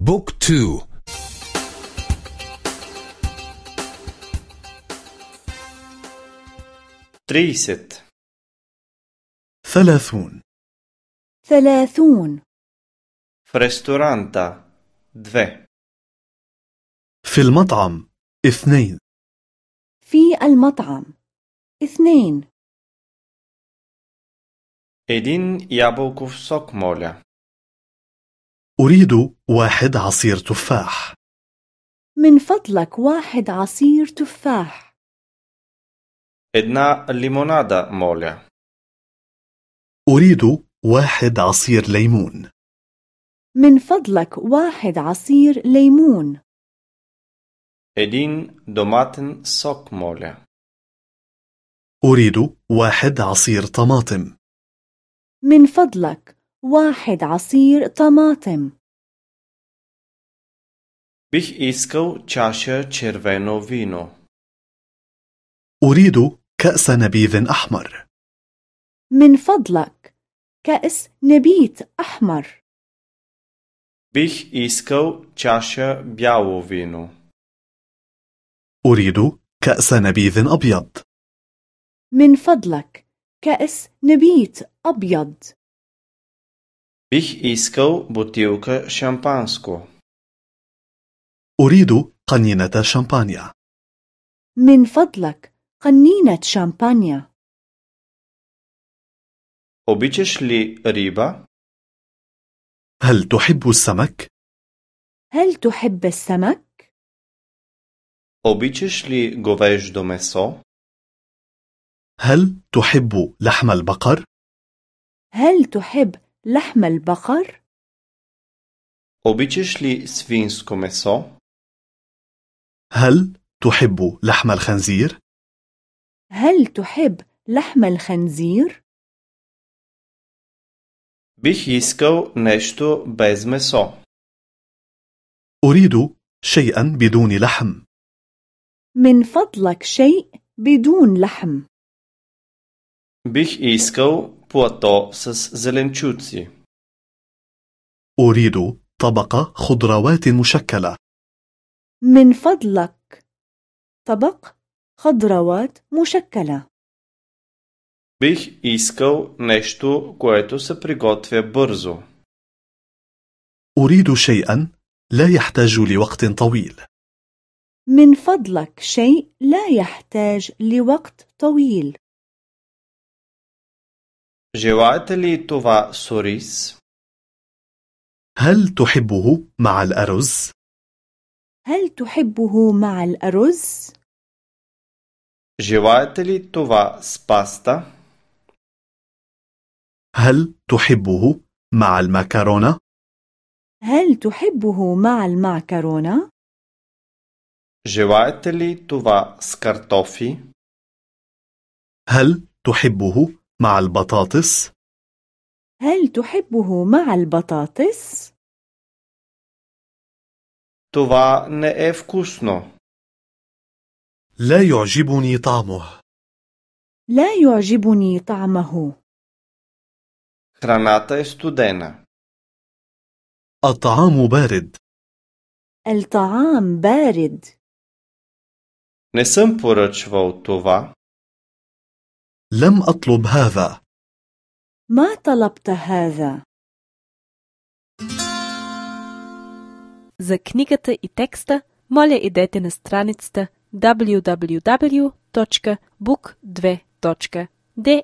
book two. Трийсет. ثلاثون. ثلاثون. В ресторанта. В ресторанта две في المطعم. اثنين. في المطعم. اثنين. إدين يابوكوف سوك سوكمولا أريد واحد عصير تفاح من فضلك واحد عصير تفاح Една лимонада, моля. أريد واحد عصير ليمون من فضلك واحد عصير ليمون Един доматен сок, моля. أريد واحد عصير طماطم من فضلك واحد عصير طماطم Бих искал чаша червено вино أريد كأس نبيذ أحمر. من فضلك كأس نبيذ أحمر. Бих искал чаша бяло вино أريد كأس نبيذ أبيض. من فضلك كأس نبيذ أبيض. Бих искал бутилка шампанско. أريد قنينة شامبانيا من فضلك قنينة شامبانيا Обичаш ли риба? هل تحب السمك؟ هل تحب السمك؟ Обичаш ли говеждо месо? هل تحب لحم البقر؟ هل تحب لحم البقر؟ Обичаш ли свинско месо? هل تحب لحم الخنزير؟ هل تحب لحم الخنزير؟ Бих искал нещо без месо. أريد شيئا بدون لحم من فضلك شيء بدون لحم Бих искал плато с зеленчуци. أريد طبق خضروات مشكلة من فضلك طبق خضروات مشكلة Бих искал нещо, което се приготвя бързо. أريد شيئا لا يحتاج لوقت طويل من فضلك شيء لا يحتاج لوقت طويل Желаете ли това с ориз? هل تحبه مع الأرز؟ هل تحبه مع الأرز؟ Желаете ли това с паста? هل تحبه مع المكرونة؟ هل تحبه مع المعكرونة؟ Желаете ли това с картофи? هل تحبه مع البطاطس؟ هل تحبه مع البطاطس؟ Това не е вкусно. لا يعجبني طعمه لا يعجبني طعمه Храната е студена. الطعام بارد الطعام بارد Не съм поръчвал това. لم أطلب هذا ما طلبت هذا За книгата и текста, моля идете на страницата www.book2.de